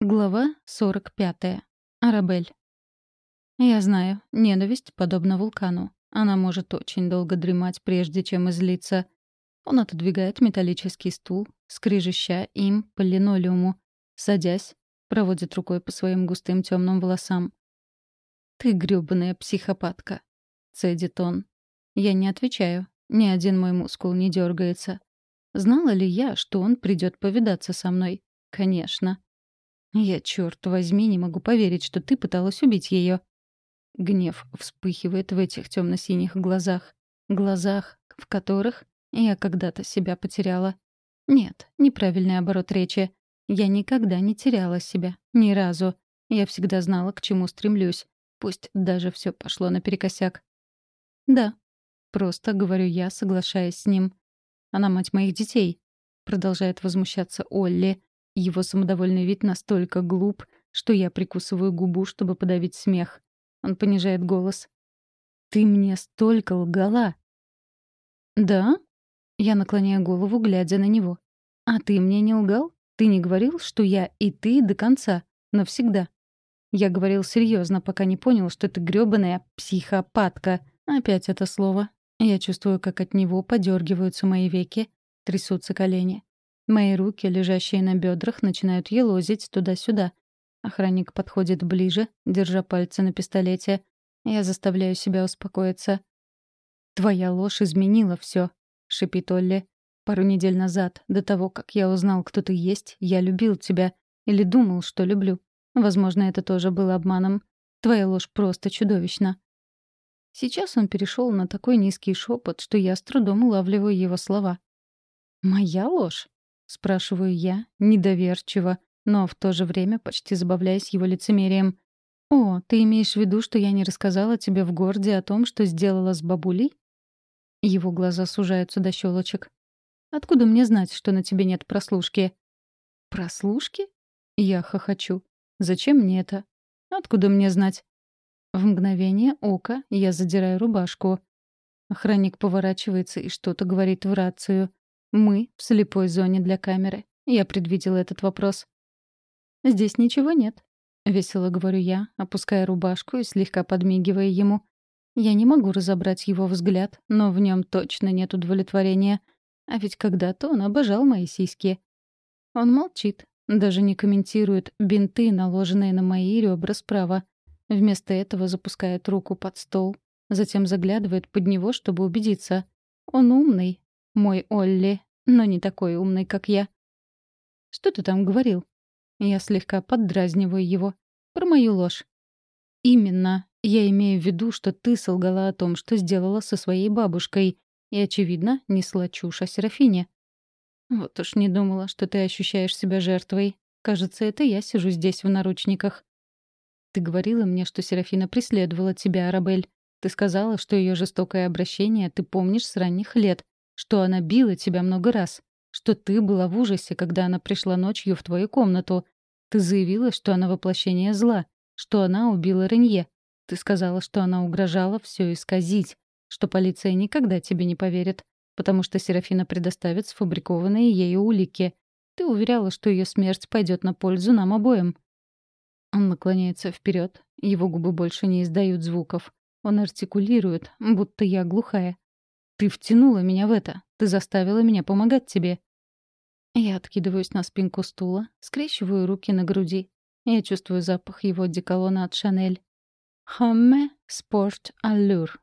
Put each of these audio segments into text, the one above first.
Глава 45. Арабель. Я знаю, ненависть подобна вулкану. Она может очень долго дремать, прежде чем излиться. Он отодвигает металлический стул, скрижища им по линолеуму. Садясь, проводит рукой по своим густым темным волосам. «Ты грёбаная психопатка», — цедит он. Я не отвечаю. Ни один мой мускул не дергается. Знала ли я, что он придет повидаться со мной? Конечно. Я, черт возьми, не могу поверить, что ты пыталась убить ее. Гнев вспыхивает в этих темно-синих глазах. Глазах, в которых я когда-то себя потеряла. Нет, неправильный оборот речи. Я никогда не теряла себя. Ни разу. Я всегда знала, к чему стремлюсь. Пусть даже все пошло наперекосяк. Да. Просто говорю я, соглашаясь с ним. Она мать моих детей. Продолжает возмущаться Олли. Его самодовольный вид настолько глуп, что я прикусываю губу, чтобы подавить смех. Он понижает голос. «Ты мне столько лгала!» «Да?» Я наклоняю голову, глядя на него. «А ты мне не лгал? Ты не говорил, что я и ты до конца, навсегда?» Я говорил серьезно, пока не понял, что ты грёбаная психопатка. Опять это слово. Я чувствую, как от него подергиваются мои веки, трясутся колени. Мои руки, лежащие на бедрах, начинают елозить туда-сюда. Охранник подходит ближе, держа пальцы на пистолете. Я заставляю себя успокоиться. «Твоя ложь изменила все, шипит Олли. «Пару недель назад, до того, как я узнал, кто ты есть, я любил тебя. Или думал, что люблю. Возможно, это тоже было обманом. Твоя ложь просто чудовищна». Сейчас он перешел на такой низкий шепот, что я с трудом улавливаю его слова. «Моя ложь?» Спрашиваю я, недоверчиво, но в то же время почти забавляясь его лицемерием. «О, ты имеешь в виду, что я не рассказала тебе в городе о том, что сделала с бабулей?» Его глаза сужаются до щелочек. «Откуда мне знать, что на тебе нет прослушки?» «Прослушки?» Я хохочу. «Зачем мне это? Откуда мне знать?» В мгновение ока я задираю рубашку. Охранник поворачивается и что-то говорит в рацию. Мы в слепой зоне для камеры. Я предвидела этот вопрос. «Здесь ничего нет», — весело говорю я, опуская рубашку и слегка подмигивая ему. Я не могу разобрать его взгляд, но в нем точно нет удовлетворения. А ведь когда-то он обожал мои сиськи. Он молчит, даже не комментирует бинты, наложенные на мои ребра справа. Вместо этого запускает руку под стол, затем заглядывает под него, чтобы убедиться. Он умный, мой Олли, но не такой умный, как я. «Что ты там говорил?» Я слегка поддразниваю его. Про мою ложь. «Именно. Я имею в виду, что ты солгала о том, что сделала со своей бабушкой, и, очевидно, несла чушь о Серафине. Вот уж не думала, что ты ощущаешь себя жертвой. Кажется, это я сижу здесь в наручниках. Ты говорила мне, что Серафина преследовала тебя, Арабель. Ты сказала, что ее жестокое обращение ты помнишь с ранних лет, что она била тебя много раз, что ты была в ужасе, когда она пришла ночью в твою комнату. Ты заявила, что она воплощение зла, что она убила Ренье. Ты сказала, что она угрожала все исказить, что полиция никогда тебе не поверит, потому что Серафина предоставит сфабрикованные ею улики. Ты уверяла, что ее смерть пойдет на пользу нам обоим. Он наклоняется вперед, его губы больше не издают звуков. Он артикулирует, будто я глухая. Ты втянула меня в это. Ты заставила меня помогать тебе. Я откидываюсь на спинку стула, скрещиваю руки на груди. Я чувствую запах его деколона от Шанель. Хамме Спорт Аллюр.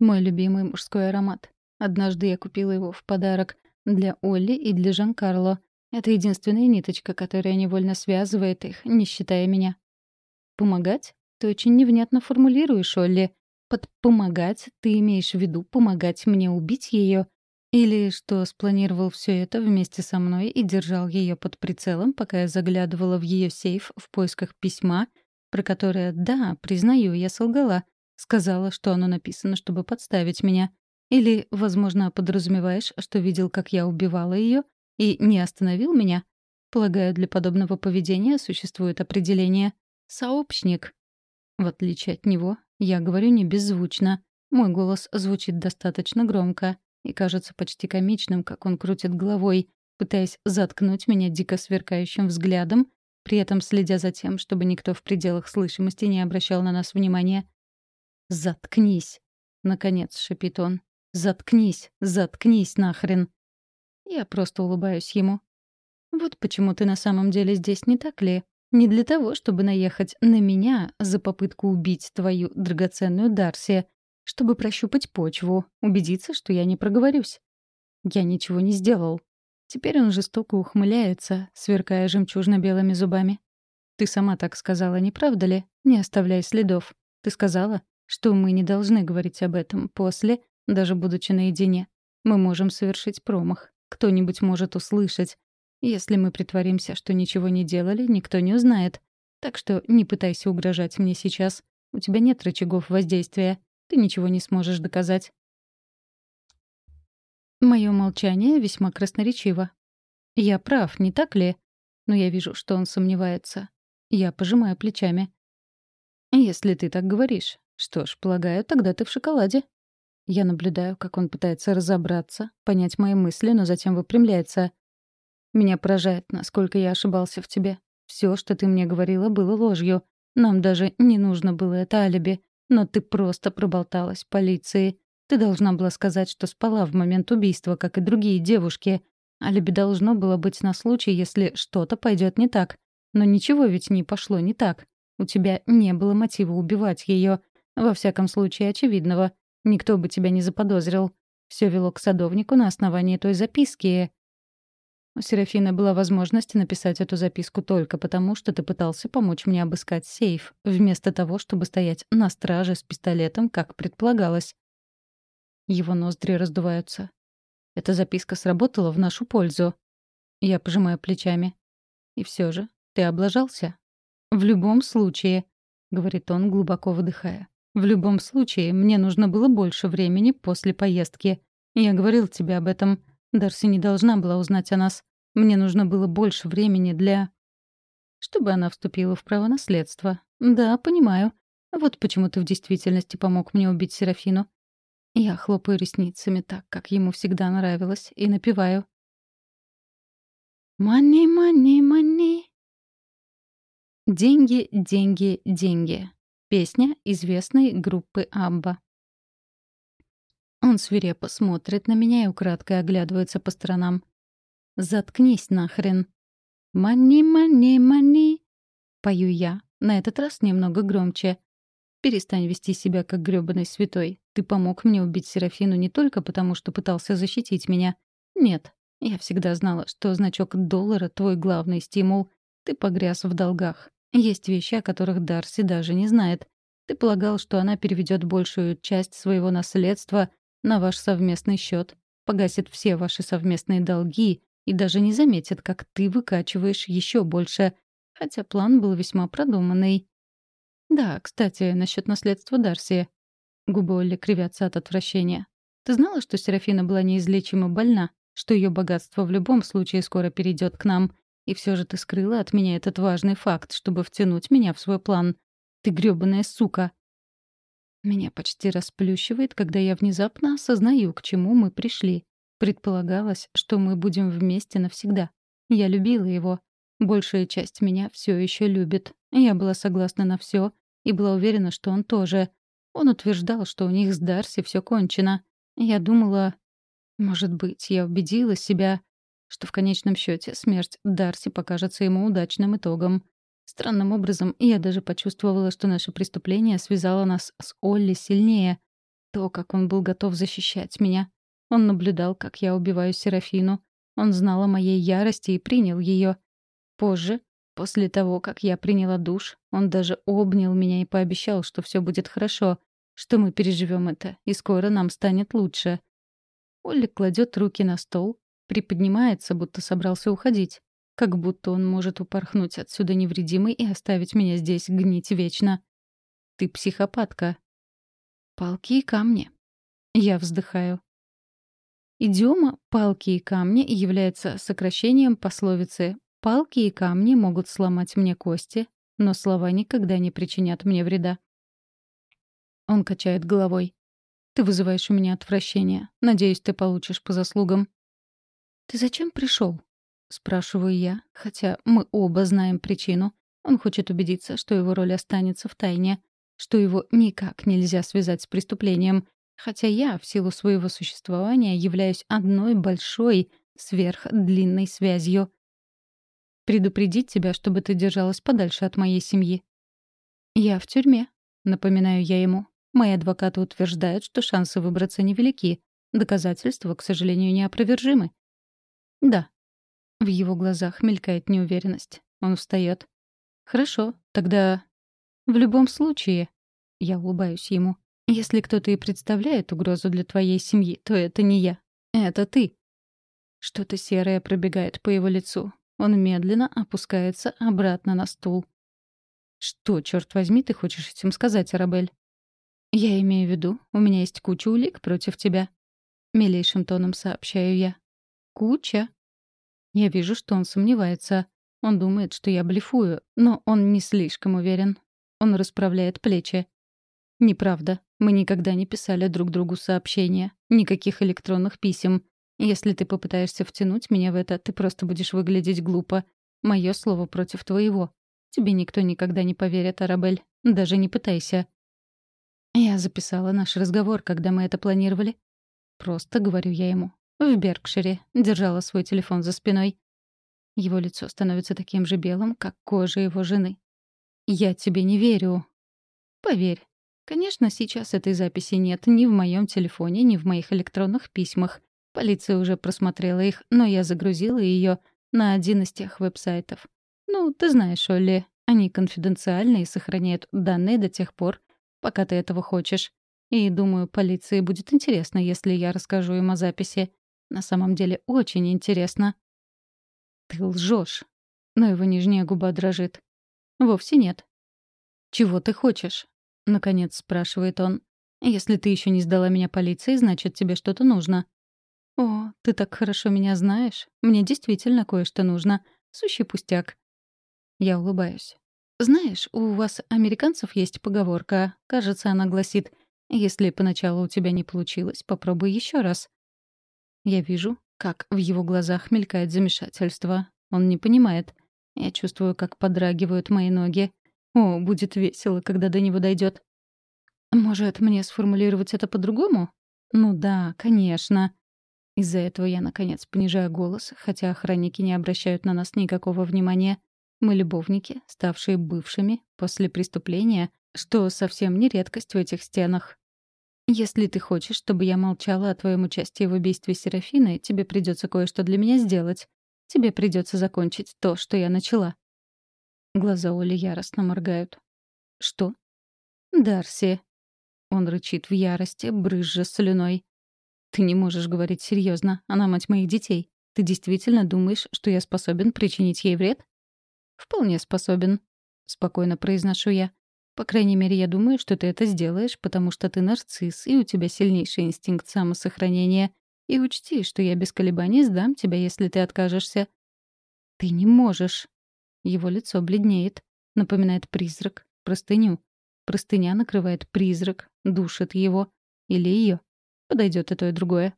Мой любимый мужской аромат. Однажды я купила его в подарок для Олли и для Жан-Карло. Это единственная ниточка, которая невольно связывает их, не считая меня. «Помогать? Ты очень невнятно формулируешь, Олли. Под «помогать» ты имеешь в виду помогать мне убить ее? Или что спланировал все это вместе со мной и держал ее под прицелом, пока я заглядывала в ее сейф в поисках письма, про которое, да, признаю, я солгала, сказала, что оно написано, чтобы подставить меня. Или, возможно, подразумеваешь, что видел, как я убивала ее, и не остановил меня? Полагаю, для подобного поведения существует определение «сообщник». В отличие от него, я говорю не беззвучно. Мой голос звучит достаточно громко и кажется почти комичным, как он крутит головой, пытаясь заткнуть меня дико сверкающим взглядом, при этом следя за тем, чтобы никто в пределах слышимости не обращал на нас внимания. «Заткнись!» — наконец шипит он. «Заткнись! Заткнись нахрен!» Я просто улыбаюсь ему. «Вот почему ты на самом деле здесь, не так ли? Не для того, чтобы наехать на меня за попытку убить твою драгоценную Дарси, чтобы прощупать почву, убедиться, что я не проговорюсь. Я ничего не сделал. Теперь он жестоко ухмыляется, сверкая жемчужно-белыми зубами. Ты сама так сказала, не правда ли? Не оставляй следов. Ты сказала, что мы не должны говорить об этом после, даже будучи наедине. Мы можем совершить промах. Кто-нибудь может услышать. Если мы притворимся, что ничего не делали, никто не узнает. Так что не пытайся угрожать мне сейчас. У тебя нет рычагов воздействия. Ты ничего не сможешь доказать. Мое молчание весьма красноречиво. Я прав, не так ли? Но я вижу, что он сомневается. Я пожимаю плечами. Если ты так говоришь, что ж, полагаю, тогда ты в шоколаде. Я наблюдаю, как он пытается разобраться, понять мои мысли, но затем выпрямляется. Меня поражает, насколько я ошибался в тебе. Все, что ты мне говорила, было ложью. Нам даже не нужно было это алиби. Но ты просто проболталась полиции. Ты должна была сказать, что спала в момент убийства, как и другие девушки. Алиби должно было быть на случай, если что-то пойдет не так. Но ничего ведь не пошло не так. У тебя не было мотива убивать ее. Во всяком случае, очевидного. Никто бы тебя не заподозрил. Все вело к садовнику на основании той записки. У Серафины была возможность написать эту записку только потому, что ты пытался помочь мне обыскать сейф, вместо того, чтобы стоять на страже с пистолетом, как предполагалось. Его ноздри раздуваются. Эта записка сработала в нашу пользу. Я пожимаю плечами. И все же, ты облажался? В любом случае, — говорит он, глубоко выдыхая. В любом случае, мне нужно было больше времени после поездки. Я говорил тебе об этом. Дарси не должна была узнать о нас. Мне нужно было больше времени для... Чтобы она вступила в право наследства. Да, понимаю. Вот почему ты в действительности помог мне убить Серафину. Я хлопаю ресницами так, как ему всегда нравилось, и напеваю. «Money, money, money». «Деньги, деньги, деньги». Песня известной группы Абба. Он свирепо смотрит на меня и украдкой оглядывается по сторонам. «Заткнись нахрен!» «Money, money, money!» Пою я, на этот раз немного громче. Перестань вести себя как грёбаный святой. Ты помог мне убить Серафину не только потому, что пытался защитить меня. Нет, я всегда знала, что значок доллара — твой главный стимул. Ты погряз в долгах. Есть вещи, о которых Дарси даже не знает. Ты полагал, что она переведет большую часть своего наследства на ваш совместный счет, погасит все ваши совместные долги и даже не заметит, как ты выкачиваешь еще больше. Хотя план был весьма продуманный. «Да, кстати, насчет наследства Дарси». Губы Олли кривятся от отвращения. «Ты знала, что Серафина была неизлечимо больна? Что ее богатство в любом случае скоро перейдет к нам? И все же ты скрыла от меня этот важный факт, чтобы втянуть меня в свой план. Ты грёбаная сука!» Меня почти расплющивает, когда я внезапно осознаю, к чему мы пришли. Предполагалось, что мы будем вместе навсегда. Я любила его. Большая часть меня все еще любит. Я была согласна на все, и была уверена, что он тоже. Он утверждал, что у них с Дарси все кончено. Я думала... Может быть, я убедила себя, что в конечном счете смерть Дарси покажется ему удачным итогом. Странным образом, я даже почувствовала, что наше преступление связало нас с Олли сильнее. То, как он был готов защищать меня. Он наблюдал, как я убиваю Серафину. Он знал о моей ярости и принял ее. Позже, После того, как я приняла душ, он даже обнял меня и пообещал, что все будет хорошо, что мы переживем это, и скоро нам станет лучше. Олли кладет руки на стол, приподнимается, будто собрался уходить. Как будто он может упорхнуть отсюда невредимый и оставить меня здесь гнить вечно. Ты психопатка. Палки и камни. Я вздыхаю. Идиома «палки и камни» является сокращением пословицы Палки и камни могут сломать мне кости, но слова никогда не причинят мне вреда. Он качает головой. Ты вызываешь у меня отвращение. Надеюсь, ты получишь по заслугам. Ты зачем пришел? — спрашиваю я, хотя мы оба знаем причину. Он хочет убедиться, что его роль останется в тайне, что его никак нельзя связать с преступлением, хотя я, в силу своего существования, являюсь одной большой, сверхдлинной связью. Предупредить тебя, чтобы ты держалась подальше от моей семьи. Я в тюрьме, напоминаю я ему. Мои адвокаты утверждают, что шансы выбраться невелики. Доказательства, к сожалению, неопровержимы. Да. В его глазах мелькает неуверенность. Он встает. Хорошо, тогда... В любом случае... Я улыбаюсь ему. Если кто-то и представляет угрозу для твоей семьи, то это не я. Это ты. Что-то серое пробегает по его лицу. Он медленно опускается обратно на стул. «Что, черт возьми, ты хочешь этим сказать, Арабель?» «Я имею в виду, у меня есть куча улик против тебя», — милейшим тоном сообщаю я. «Куча?» Я вижу, что он сомневается. Он думает, что я блефую, но он не слишком уверен. Он расправляет плечи. «Неправда. Мы никогда не писали друг другу сообщения. Никаких электронных писем. Если ты попытаешься втянуть меня в это, ты просто будешь выглядеть глупо. Мое слово против твоего. Тебе никто никогда не поверит, Арабель. Даже не пытайся. Я записала наш разговор, когда мы это планировали. Просто говорю я ему. В Беркшире. Держала свой телефон за спиной. Его лицо становится таким же белым, как кожа его жены. «Я тебе не верю». «Поверь, Конечно, сейчас этой записи нет ни в моем телефоне, ни в моих электронных письмах. Полиция уже просмотрела их, но я загрузила ее на один из тех веб-сайтов. Ну, ты знаешь, Олли, они конфиденциальны и сохраняют данные до тех пор, пока ты этого хочешь. И, думаю, полиции будет интересно, если я расскажу им о записи. На самом деле очень интересно. Ты лжешь. Но его нижняя губа дрожит. Вовсе нет. Чего ты хочешь? — наконец спрашивает он. «Если ты еще не сдала меня полиции, значит, тебе что-то нужно». «О, ты так хорошо меня знаешь. Мне действительно кое-что нужно. Сущий пустяк». Я улыбаюсь. «Знаешь, у вас, американцев, есть поговорка. Кажется, она гласит, если поначалу у тебя не получилось, попробуй еще раз». Я вижу, как в его глазах мелькает замешательство. Он не понимает. Я чувствую, как подрагивают мои ноги. О, будет весело, когда до него дойдет. Может, мне сформулировать это по-другому? Ну да, конечно. Из-за этого я, наконец, понижаю голос, хотя охранники не обращают на нас никакого внимания. Мы любовники, ставшие бывшими после преступления, что совсем не редкость в этих стенах. Если ты хочешь, чтобы я молчала о твоем участии в убийстве Серафины, тебе придется кое-что для меня сделать. Тебе придется закончить то, что я начала. Глаза Оли яростно моргают. «Что?» «Дарси». Он рычит в ярости, брызжа слюной. «Ты не можешь говорить серьезно. Она мать моих детей. Ты действительно думаешь, что я способен причинить ей вред?» «Вполне способен», — спокойно произношу я. «По крайней мере, я думаю, что ты это сделаешь, потому что ты нарцисс, и у тебя сильнейший инстинкт самосохранения. И учти, что я без колебаний сдам тебя, если ты откажешься». «Ты не можешь», его лицо бледнеет, напоминает призрак, простыню. Простыня накрывает призрак, душит его. Или ее. Подойдет и то, и другое.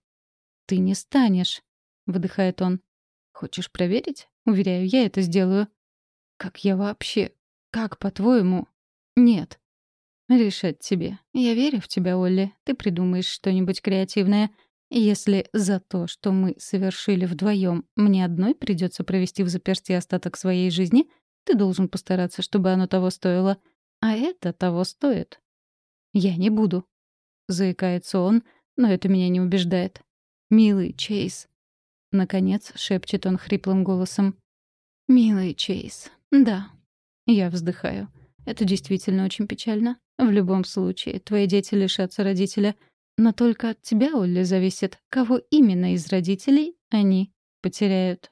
«Ты не станешь», — выдыхает он. «Хочешь проверить? Уверяю, я это сделаю». «Как я вообще? Как, по-твоему?» «Нет». «Решать тебе. Я верю в тебя, Олли. Ты придумаешь что-нибудь креативное. Если за то, что мы совершили вдвоем, мне одной придется провести в заперти остаток своей жизни, ты должен постараться, чтобы оно того стоило. А это того стоит. Я не буду. Заикается он, но это меня не убеждает. Милый Чейз. Наконец шепчет он хриплым голосом. Милый Чейз. Да. Я вздыхаю. Это действительно очень печально. В любом случае, твои дети лишатся родителя — но только от тебя, Олли, зависит, кого именно из родителей они потеряют.